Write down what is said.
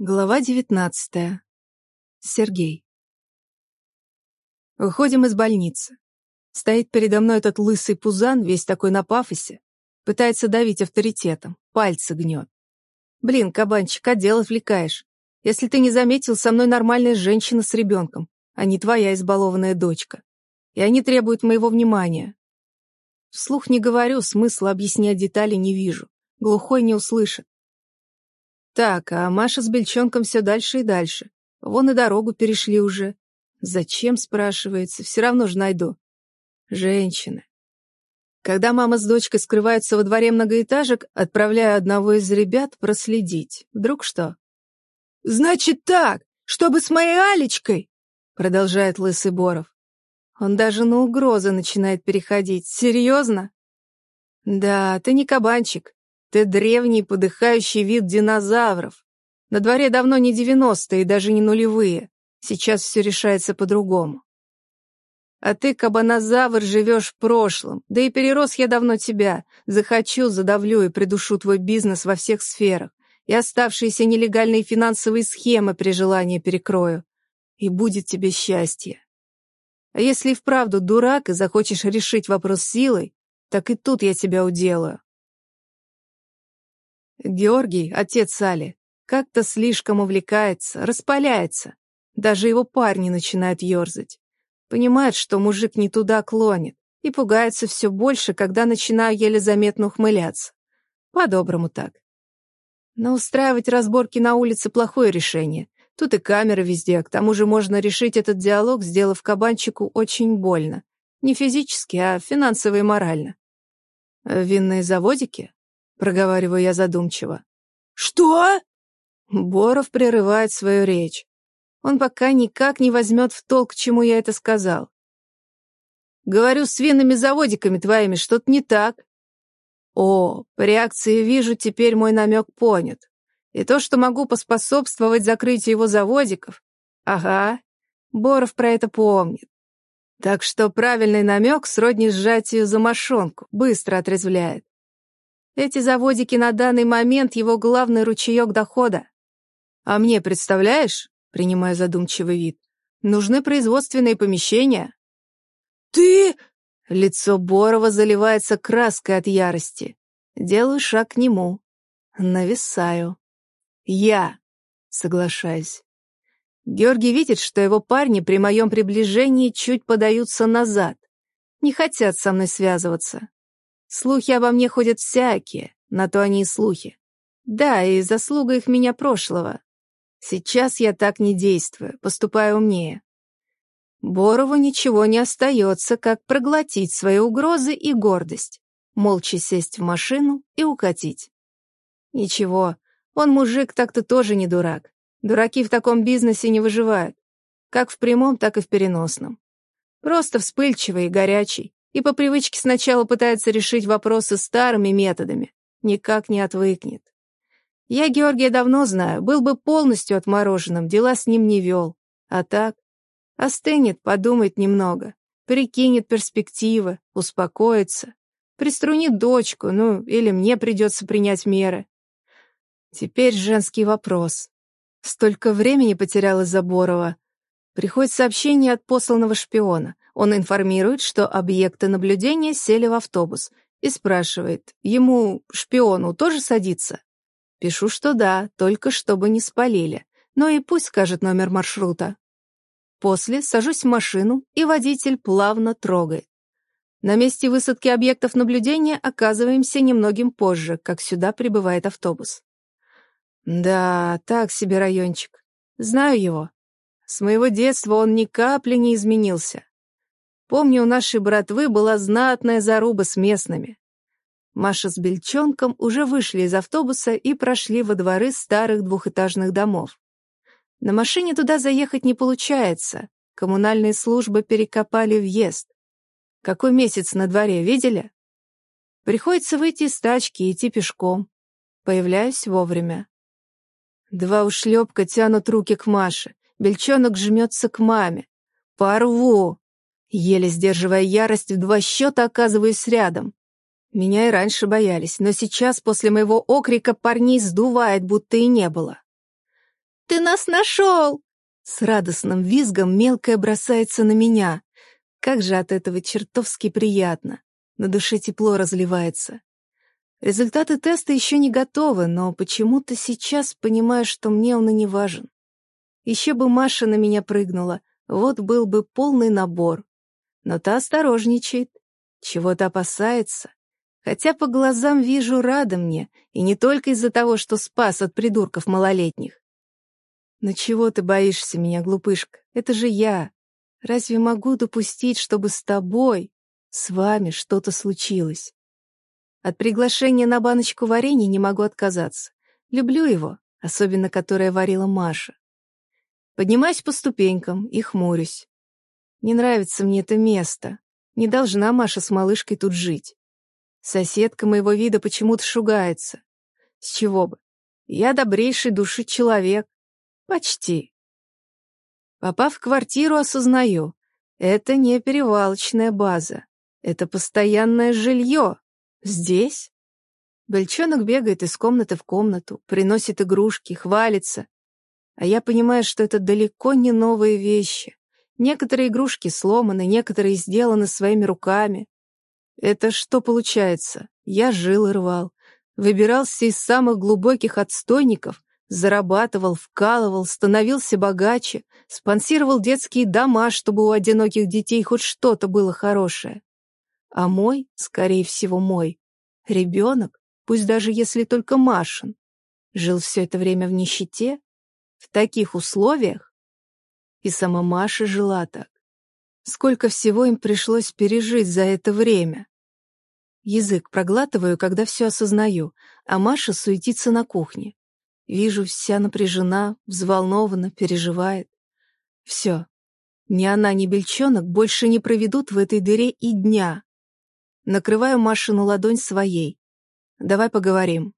Глава девятнадцатая. Сергей. Выходим из больницы. Стоит передо мной этот лысый пузан, весь такой на пафосе. Пытается давить авторитетом, пальцы гнет. Блин, кабанчик, а дело отвлекаешь. Если ты не заметил, со мной нормальная женщина с ребенком, а не твоя избалованная дочка. И они требуют моего внимания. Вслух не говорю, смысла объяснять детали не вижу. Глухой не услышит. Так, а Маша с Бельчонком все дальше и дальше. Вон и дорогу перешли уже. Зачем, спрашивается, все равно же найду. Женщины. Когда мама с дочкой скрываются во дворе многоэтажек, отправляю одного из ребят проследить. Вдруг что? «Значит так, чтобы с моей Алечкой!» продолжает Лысый Боров. Он даже на угрозы начинает переходить. Серьезно? Да, ты не кабанчик. Ты древний подыхающий вид динозавров. На дворе давно не девяностые даже не нулевые. Сейчас все решается по-другому. А ты, кабанозавр, живешь в прошлом. Да и перерос я давно тебя. Захочу, задавлю и придушу твой бизнес во всех сферах. И оставшиеся нелегальные финансовые схемы при желании перекрою. И будет тебе счастье. А если и вправду дурак и захочешь решить вопрос силой, так и тут я тебя уделаю. Георгий, отец Сали, как-то слишком увлекается, распаляется. Даже его парни начинают ерзать. Понимает, что мужик не туда клонит, и пугается все больше, когда начинаю еле заметно ухмыляться. По-доброму так. Но устраивать разборки на улице — плохое решение. Тут и камеры везде, к тому же можно решить этот диалог, сделав кабанчику очень больно. Не физически, а финансово и морально. Винные заводики? Проговариваю я задумчиво. «Что?» Боров прерывает свою речь. Он пока никак не возьмет в толк, к чему я это сказал. «Говорю, с винными заводиками твоими что-то не так». «О, по реакции вижу, теперь мой намек понят. И то, что могу поспособствовать закрытию его заводиков. Ага, Боров про это помнит. Так что правильный намек сродни сжатию за мошонку, быстро отрезвляет. Эти заводики на данный момент его главный ручеек дохода. А мне, представляешь, принимая задумчивый вид, нужны производственные помещения. Ты... Лицо Борова заливается краской от ярости. Делаю шаг к нему. Нависаю. Я. Соглашаюсь. Георгий видит, что его парни при моем приближении чуть подаются назад. Не хотят со мной связываться. Слухи обо мне ходят всякие, на то они и слухи. Да, и заслуга их меня прошлого. Сейчас я так не действую, поступаю умнее. Борову ничего не остается, как проглотить свои угрозы и гордость, молча сесть в машину и укатить. Ничего, он мужик так-то тоже не дурак. Дураки в таком бизнесе не выживают, как в прямом, так и в переносном. Просто вспыльчивый и горячий, и по привычке сначала пытается решить вопросы старыми методами, никак не отвыкнет. Я Георгия давно знаю, был бы полностью отмороженным, дела с ним не вел. А так, остынет, подумает немного, прикинет перспективы, успокоится, приструнит дочку, ну, или мне придется принять меры. Теперь женский вопрос. Столько времени потеряла Заборова. Приходит сообщение от посланного шпиона. Он информирует, что объекты наблюдения сели в автобус и спрашивает, ему, шпиону, тоже садиться? Пишу, что да, только чтобы не спалили. Ну и пусть скажет номер маршрута. После сажусь в машину, и водитель плавно трогает. На месте высадки объектов наблюдения оказываемся немногим позже, как сюда прибывает автобус. Да, так себе райончик. Знаю его. С моего детства он ни капли не изменился. Помню, у нашей братвы была знатная заруба с местными. Маша с Бельчонком уже вышли из автобуса и прошли во дворы старых двухэтажных домов. На машине туда заехать не получается. Коммунальные службы перекопали въезд. Какой месяц на дворе, видели? Приходится выйти из тачки и идти пешком. Появляюсь вовремя. Два ушлепка тянут руки к Маше. Бельчонок жмется к маме. «Порву!» Еле сдерживая ярость, в два счета оказываюсь рядом. Меня и раньше боялись, но сейчас после моего окрика парней сдувает, будто и не было. ты нас нашел!» С радостным визгом мелкая бросается на меня. Как же от этого чертовски приятно. На душе тепло разливается. Результаты теста еще не готовы, но почему-то сейчас понимаю, что мне он и не важен. Еще бы Маша на меня прыгнула, вот был бы полный набор. Но та осторожничает, чего-то опасается. Хотя по глазам вижу, рада мне, и не только из-за того, что спас от придурков малолетних. Но чего ты боишься меня, глупышка? Это же я. Разве могу допустить, чтобы с тобой, с вами что-то случилось? От приглашения на баночку варенья не могу отказаться. Люблю его, особенно которое варила Маша. Поднимаюсь по ступенькам и хмурюсь. Не нравится мне это место. Не должна Маша с малышкой тут жить. Соседка моего вида почему-то шугается. С чего бы? Я добрейший души человек. Почти. Попав в квартиру, осознаю. Это не перевалочная база. Это постоянное жилье. Здесь? Бельчонок бегает из комнаты в комнату, приносит игрушки, хвалится. А я понимаю, что это далеко не новые вещи. Некоторые игрушки сломаны, некоторые сделаны своими руками. Это что получается? Я жил и рвал. Выбирался из самых глубоких отстойников, зарабатывал, вкалывал, становился богаче, спонсировал детские дома, чтобы у одиноких детей хоть что-то было хорошее. А мой, скорее всего, мой, ребенок, пусть даже если только Машин, жил все это время в нищете, в таких условиях, и сама Маша жила так. Сколько всего им пришлось пережить за это время. Язык проглатываю, когда все осознаю, а Маша суетится на кухне. Вижу, вся напряжена, взволнована, переживает. Все. Ни она, ни Бельчонок больше не проведут в этой дыре и дня. Накрываю Машину ладонь своей. Давай поговорим.